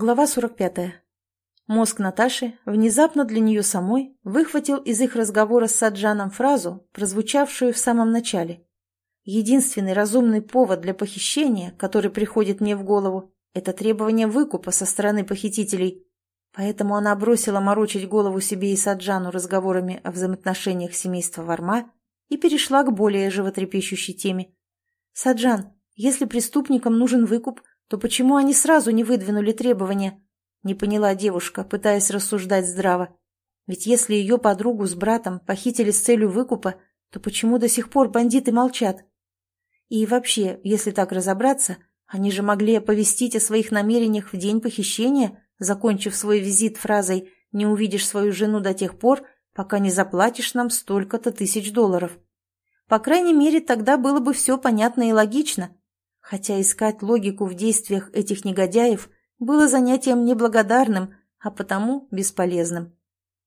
Глава 45. Мозг Наташи внезапно для нее самой выхватил из их разговора с Саджаном фразу, прозвучавшую в самом начале. Единственный разумный повод для похищения, который приходит мне в голову, это требование выкупа со стороны похитителей. Поэтому она бросила морочить голову себе и Саджану разговорами о взаимоотношениях семейства Варма и перешла к более животрепещущей теме. «Саджан, если преступникам нужен выкуп, то почему они сразу не выдвинули требования? Не поняла девушка, пытаясь рассуждать здраво. Ведь если ее подругу с братом похитили с целью выкупа, то почему до сих пор бандиты молчат? И вообще, если так разобраться, они же могли оповестить о своих намерениях в день похищения, закончив свой визит фразой «не увидишь свою жену до тех пор, пока не заплатишь нам столько-то тысяч долларов». По крайней мере, тогда было бы все понятно и логично, хотя искать логику в действиях этих негодяев было занятием неблагодарным, а потому бесполезным.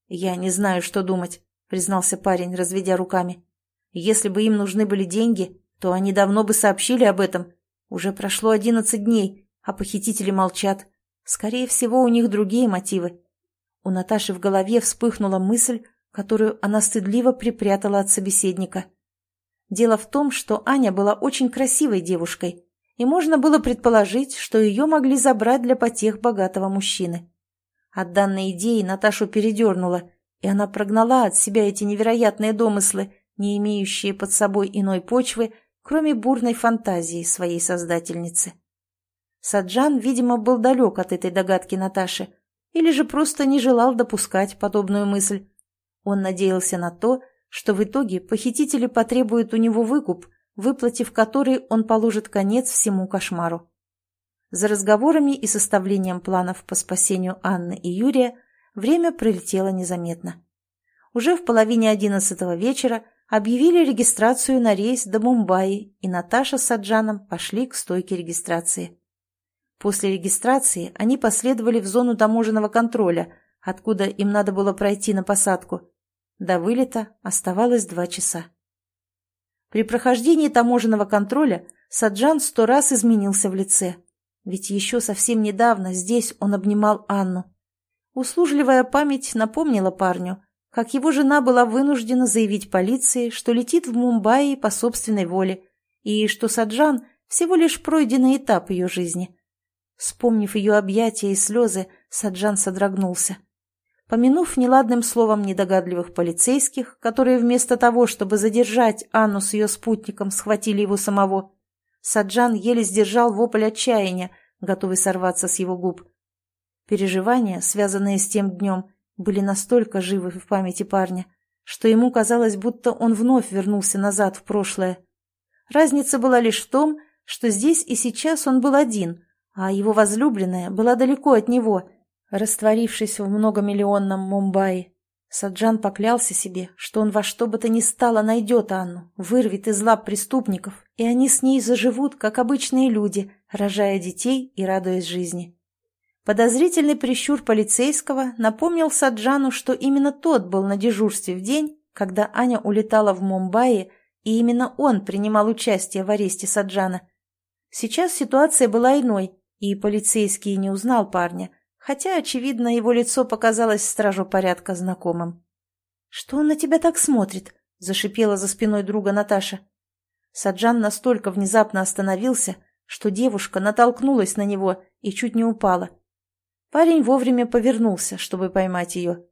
«Я не знаю, что думать», — признался парень, разведя руками. «Если бы им нужны были деньги, то они давно бы сообщили об этом. Уже прошло одиннадцать дней, а похитители молчат. Скорее всего, у них другие мотивы». У Наташи в голове вспыхнула мысль, которую она стыдливо припрятала от собеседника. Дело в том, что Аня была очень красивой девушкой, и можно было предположить, что ее могли забрать для потех богатого мужчины. От данной идеи Наташу передернула, и она прогнала от себя эти невероятные домыслы, не имеющие под собой иной почвы, кроме бурной фантазии своей создательницы. Саджан, видимо, был далек от этой догадки Наташи, или же просто не желал допускать подобную мысль. Он надеялся на то, что в итоге похитители потребуют у него выкуп – выплатив который он положит конец всему кошмару. За разговорами и составлением планов по спасению Анны и Юрия время пролетело незаметно. Уже в половине одиннадцатого вечера объявили регистрацию на рейс до Мумбаи, и Наташа с Саджаном пошли к стойке регистрации. После регистрации они последовали в зону таможенного контроля, откуда им надо было пройти на посадку. До вылета оставалось два часа. При прохождении таможенного контроля Саджан сто раз изменился в лице. Ведь еще совсем недавно здесь он обнимал Анну. Услужливая память напомнила парню, как его жена была вынуждена заявить полиции, что летит в Мумбаи по собственной воле, и что Саджан всего лишь пройденный этап ее жизни. Вспомнив ее объятия и слезы, Саджан содрогнулся. Помянув неладным словом недогадливых полицейских, которые вместо того, чтобы задержать Анну с ее спутником, схватили его самого, Саджан еле сдержал вопль отчаяния, готовый сорваться с его губ. Переживания, связанные с тем днем, были настолько живы в памяти парня, что ему казалось, будто он вновь вернулся назад в прошлое. Разница была лишь в том, что здесь и сейчас он был один, а его возлюбленная была далеко от него — Растворившись в многомиллионном Мумбаи, Саджан поклялся себе, что он во что бы то ни стало найдет Анну, вырвет из лап преступников, и они с ней заживут, как обычные люди, рожая детей и радуясь жизни. Подозрительный прищур полицейского напомнил Саджану, что именно тот был на дежурстве в день, когда Аня улетала в Мумбаи, и именно он принимал участие в аресте Саджана. Сейчас ситуация была иной, и полицейский не узнал парня – хотя, очевидно, его лицо показалось стражу порядка знакомым. «Что он на тебя так смотрит?» — зашипела за спиной друга Наташа. Саджан настолько внезапно остановился, что девушка натолкнулась на него и чуть не упала. Парень вовремя повернулся, чтобы поймать ее.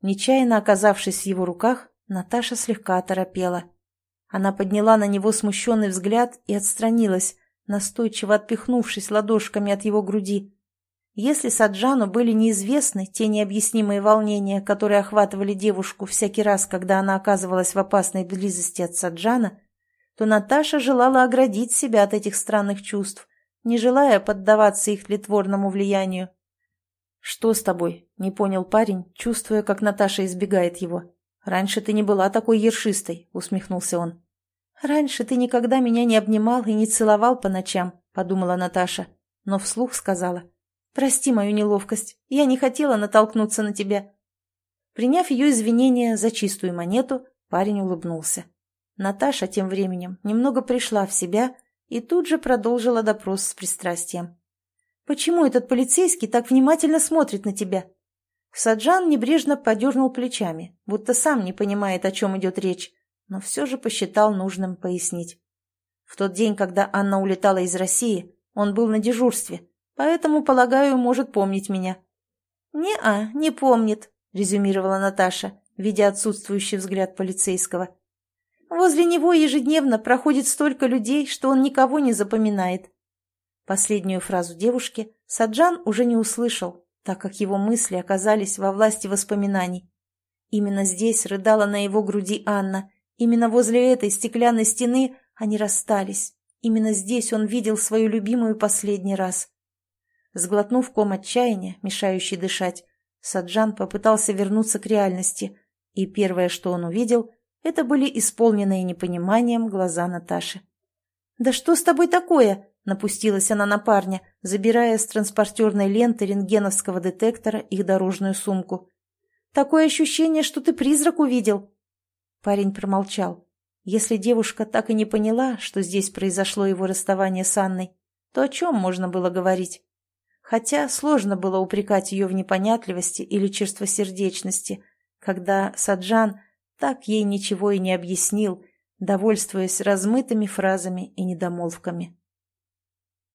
Нечаянно оказавшись в его руках, Наташа слегка оторопела. Она подняла на него смущенный взгляд и отстранилась, настойчиво отпихнувшись ладошками от его груди. Если Саджану были неизвестны те необъяснимые волнения, которые охватывали девушку всякий раз, когда она оказывалась в опасной близости от Саджана, то Наташа желала оградить себя от этих странных чувств, не желая поддаваться их тлетворному влиянию. «Что с тобой?» — не понял парень, чувствуя, как Наташа избегает его. «Раньше ты не была такой ершистой», — усмехнулся он. «Раньше ты никогда меня не обнимал и не целовал по ночам», — подумала Наташа, но вслух сказала. Прости мою неловкость. Я не хотела натолкнуться на тебя. Приняв ее извинения за чистую монету, парень улыбнулся. Наташа тем временем немного пришла в себя и тут же продолжила допрос с пристрастием. Почему этот полицейский так внимательно смотрит на тебя?» Саджан небрежно подернул плечами, будто сам не понимает, о чем идет речь, но все же посчитал нужным пояснить. В тот день, когда Анна улетала из России, он был на дежурстве, поэтому, полагаю, может помнить меня. «Не-а, не помнит», — резюмировала Наташа, видя отсутствующий взгляд полицейского. «Возле него ежедневно проходит столько людей, что он никого не запоминает». Последнюю фразу девушки Саджан уже не услышал, так как его мысли оказались во власти воспоминаний. Именно здесь рыдала на его груди Анна, именно возле этой стеклянной стены они расстались, именно здесь он видел свою любимую последний раз. Сглотнув ком отчаяния, мешающий дышать, Саджан попытался вернуться к реальности, и первое, что он увидел, это были исполненные непониманием глаза Наташи. «Да что с тобой такое?» — напустилась она на парня, забирая с транспортерной ленты рентгеновского детектора их дорожную сумку. «Такое ощущение, что ты призрак увидел». Парень промолчал. Если девушка так и не поняла, что здесь произошло его расставание с Анной, то о чем можно было говорить? Хотя сложно было упрекать ее в непонятливости или черствосердечности, когда Саджан так ей ничего и не объяснил, довольствуясь размытыми фразами и недомолвками.